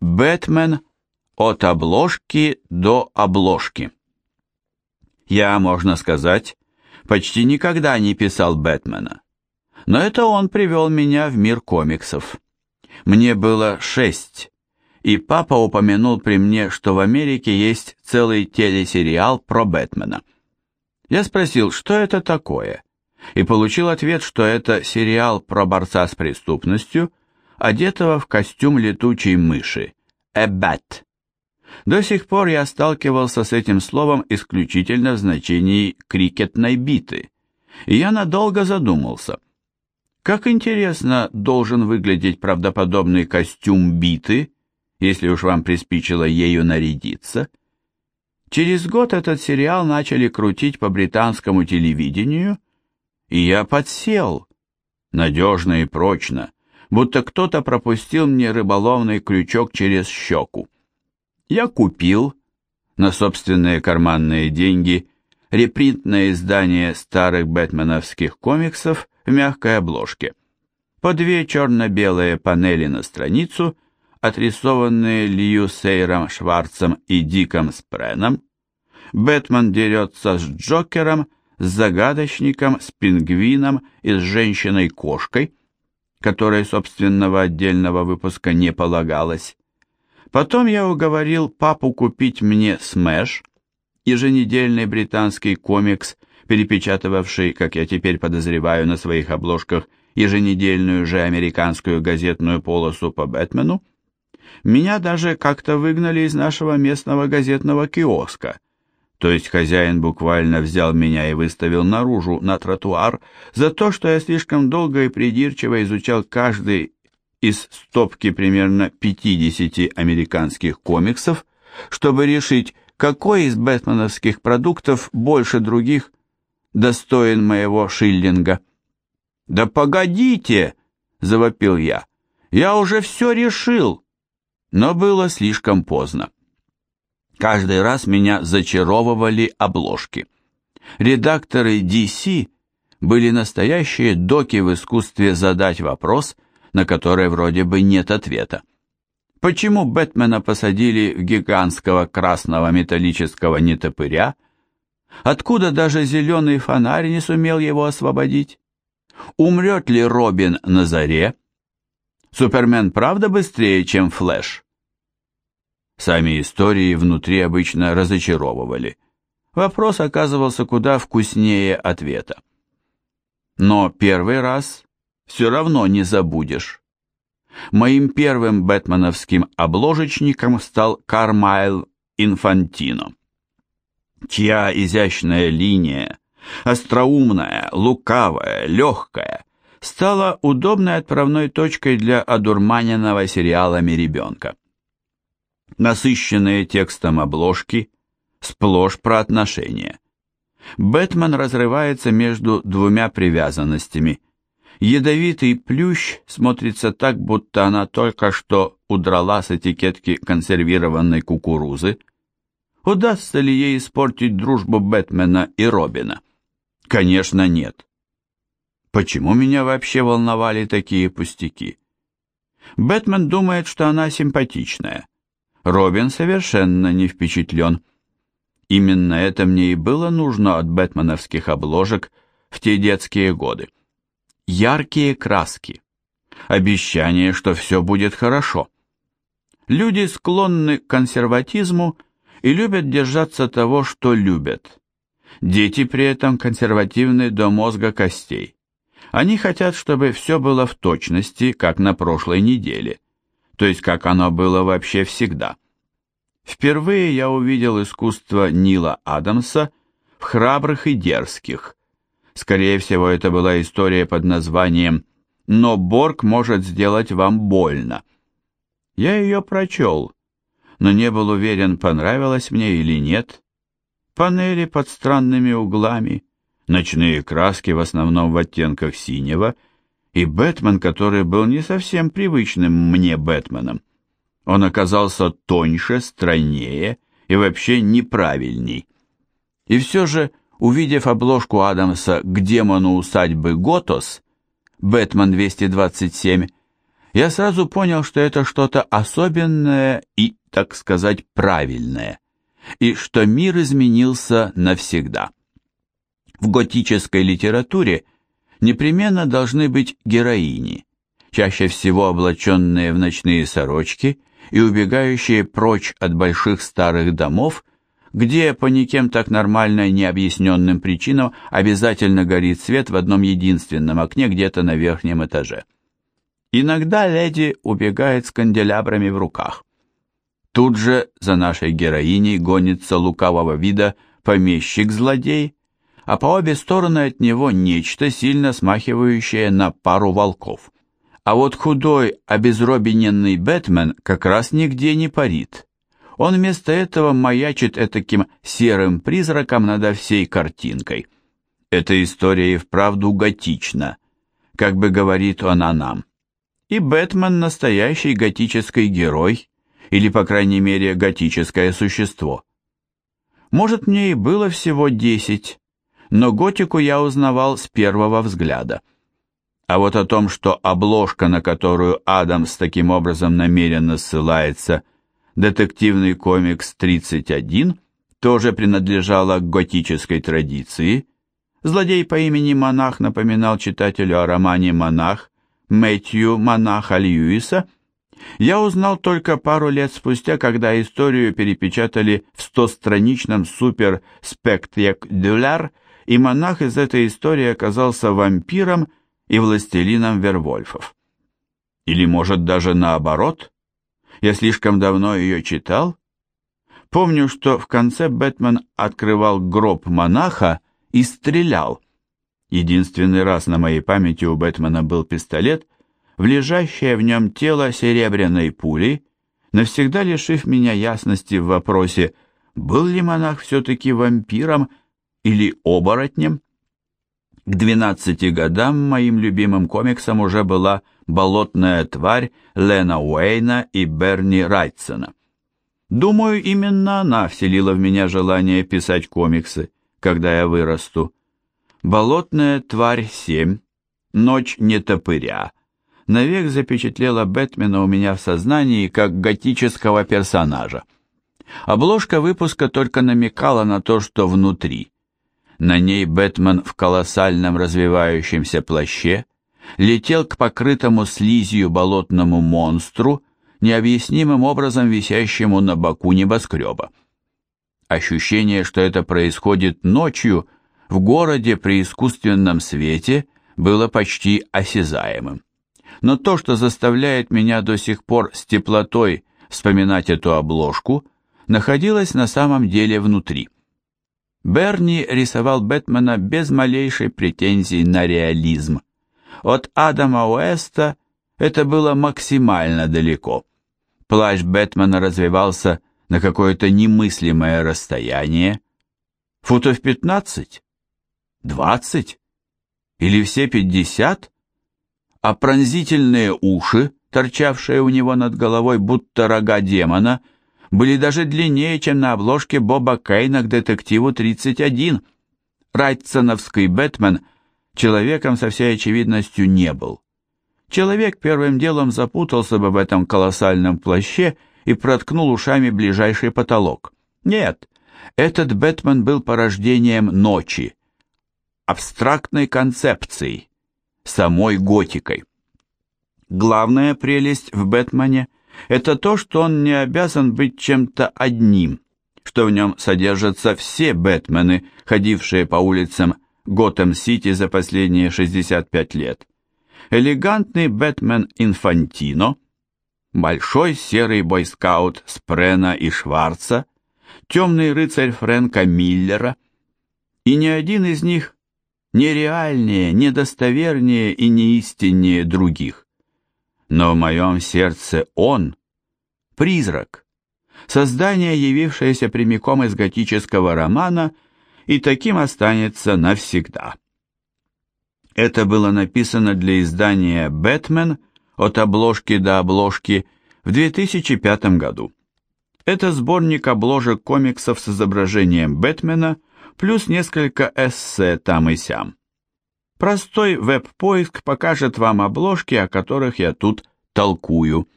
Бэтмен от обложки до обложки. Я, можно сказать, почти никогда не писал Бэтмена. Но это он привел меня в мир комиксов. Мне было шесть, и папа упомянул при мне, что в Америке есть целый телесериал про Бэтмена. Я спросил, что это такое, и получил ответ, что это сериал про борца с преступностью, одетого в костюм летучей мыши, bat. До сих пор я сталкивался с этим словом исключительно в значении крикетной биты, и я надолго задумался – как интересно должен выглядеть правдоподобный костюм биты, если уж вам приспичило ею нарядиться. Через год этот сериал начали крутить по британскому телевидению, и я подсел, надежно и прочно, будто кто-то пропустил мне рыболовный крючок через щеку. Я купил на собственные карманные деньги репринтное издание старых бэтменовских комиксов в мягкой обложке. По две черно-белые панели на страницу, отрисованные Лью Сейром Шварцем и Диком Спреном. Бэтмен дерется с Джокером, с загадочником, с пингвином и с женщиной-кошкой, которой собственного отдельного выпуска не полагалось. Потом я уговорил папу купить мне «Смэш», еженедельный британский комикс перепечатывавший, как я теперь подозреваю, на своих обложках еженедельную же американскую газетную полосу по Бэтмену, меня даже как-то выгнали из нашего местного газетного киоска, то есть хозяин буквально взял меня и выставил наружу на тротуар за то, что я слишком долго и придирчиво изучал каждый из стопки примерно 50 американских комиксов, чтобы решить, какой из бэтменовских продуктов больше других достоин моего шиллинга. «Да погодите!» — завопил я. «Я уже все решил!» Но было слишком поздно. Каждый раз меня зачаровывали обложки. Редакторы DC были настоящие доки в искусстве задать вопрос, на который вроде бы нет ответа. Почему Бэтмена посадили в гигантского красного металлического нетопыря, Откуда даже зеленый фонарь не сумел его освободить? Умрет ли Робин на заре? Супермен правда быстрее, чем Флэш? Сами истории внутри обычно разочаровывали. Вопрос оказывался куда вкуснее ответа. Но первый раз все равно не забудешь. Моим первым бэтменовским обложечником стал Кармайл Инфантино чья изящная линия, остроумная, лукавая, легкая, стала удобной отправной точкой для одурманенного сериалами ребенка. Насыщенные текстом обложки, сплошь про отношения. Бэтмен разрывается между двумя привязанностями. Ядовитый плющ смотрится так, будто она только что удрала с этикетки консервированной кукурузы, Удастся ли ей испортить дружбу Бэтмена и Робина? Конечно, нет. Почему меня вообще волновали такие пустяки? Бэтмен думает, что она симпатичная. Робин совершенно не впечатлен. Именно это мне и было нужно от бэтменовских обложек в те детские годы. Яркие краски. Обещание, что все будет хорошо. Люди склонны к консерватизму и любят держаться того, что любят. Дети при этом консервативны до мозга костей. Они хотят, чтобы все было в точности, как на прошлой неделе, то есть как оно было вообще всегда. Впервые я увидел искусство Нила Адамса в «Храбрых и дерзких». Скорее всего, это была история под названием «Но Борг может сделать вам больно». Я ее прочел, но не был уверен, понравилось мне или нет. Панели под странными углами, ночные краски в основном в оттенках синего, и Бэтмен, который был не совсем привычным мне Бэтменом. Он оказался тоньше, стройнее и вообще неправильней. И все же, увидев обложку Адамса «К демону усадьбы Готос», Бэтмен 227, я сразу понял, что это что-то особенное и, так сказать, правильное, и что мир изменился навсегда. В готической литературе непременно должны быть героини, чаще всего облаченные в ночные сорочки и убегающие прочь от больших старых домов, где по никем так нормально необъясненным причинам обязательно горит свет в одном единственном окне где-то на верхнем этаже. Иногда леди убегает с канделябрами в руках. Тут же за нашей героиней гонится лукавого вида помещик-злодей, а по обе стороны от него нечто, сильно смахивающее на пару волков. А вот худой, обезробиненный Бэтмен как раз нигде не парит. Он вместо этого маячит этаким серым призраком над всей картинкой. Эта история и вправду готична, как бы говорит он о нам. И Бэтмен настоящий готический герой, или, по крайней мере, готическое существо. Может, мне и было всего десять, но готику я узнавал с первого взгляда. А вот о том, что обложка, на которую Адамс таким образом намеренно ссылается, детективный комикс 31, тоже принадлежала к готической традиции. Злодей по имени Монах напоминал читателю о романе «Монах» Мэтью Монаха Льюиса. Я узнал только пару лет спустя, когда историю перепечатали в стостраничном супер спектакуляр, и монах из этой истории оказался вампиром и властелином Вервольфов. Или, может, даже наоборот? Я слишком давно ее читал? Помню, что в конце Бэтмен открывал гроб монаха и стрелял. Единственный раз на моей памяти у Бэтмена был пистолет, в лежащее в нем тело серебряной пули, навсегда лишив меня ясности в вопросе, был ли монах все-таки вампиром или оборотнем. К 12 годам моим любимым комиксом уже была «Болотная тварь» Лена Уэйна и Берни Райтсона. Думаю, именно она вселила в меня желание писать комиксы, когда я вырасту. «Болотная тварь 7», «Ночь нетопыря», навек запечатлела Бэтмена у меня в сознании как готического персонажа. Обложка выпуска только намекала на то, что внутри. На ней Бэтмен в колоссальном развивающемся плаще летел к покрытому слизью болотному монстру, необъяснимым образом висящему на боку небоскреба. Ощущение, что это происходит ночью, в городе при искусственном свете, было почти осязаемым. Но то, что заставляет меня до сих пор с теплотой вспоминать эту обложку, находилось на самом деле внутри – Берни рисовал Бэтмена без малейшей претензии на реализм. От Адама Уэста это было максимально далеко. Плащ Бэтмена развивался на какое-то немыслимое расстояние. Футов 15? 20? Или все 50? А пронзительные уши, торчавшие у него над головой, будто рога демона, — были даже длиннее, чем на обложке Боба Кейна к детективу 31. Райтсоновский Бэтмен человеком со всей очевидностью не был. Человек первым делом запутался бы в этом колоссальном плаще и проткнул ушами ближайший потолок. Нет, этот Бэтмен был порождением ночи, абстрактной концепцией, самой готикой. Главная прелесть в Бэтмене – это то, что он не обязан быть чем-то одним, что в нем содержатся все Бэтмены, ходившие по улицам Готэм-Сити за последние 65 лет. Элегантный Бэтмен Инфантино, большой серый бойскаут Спрена и Шварца, темный рыцарь Фрэнка Миллера, и ни один из них нереальнее, недостовернее и неистиннее других но в моем сердце он — призрак, создание, явившееся прямиком из готического романа, и таким останется навсегда. Это было написано для издания «Бэтмен» от обложки до обложки в 2005 году. Это сборник обложек комиксов с изображением Бэтмена плюс несколько эссе там и сям. Простой веб-поиск покажет вам обложки, о которых я тут толкую.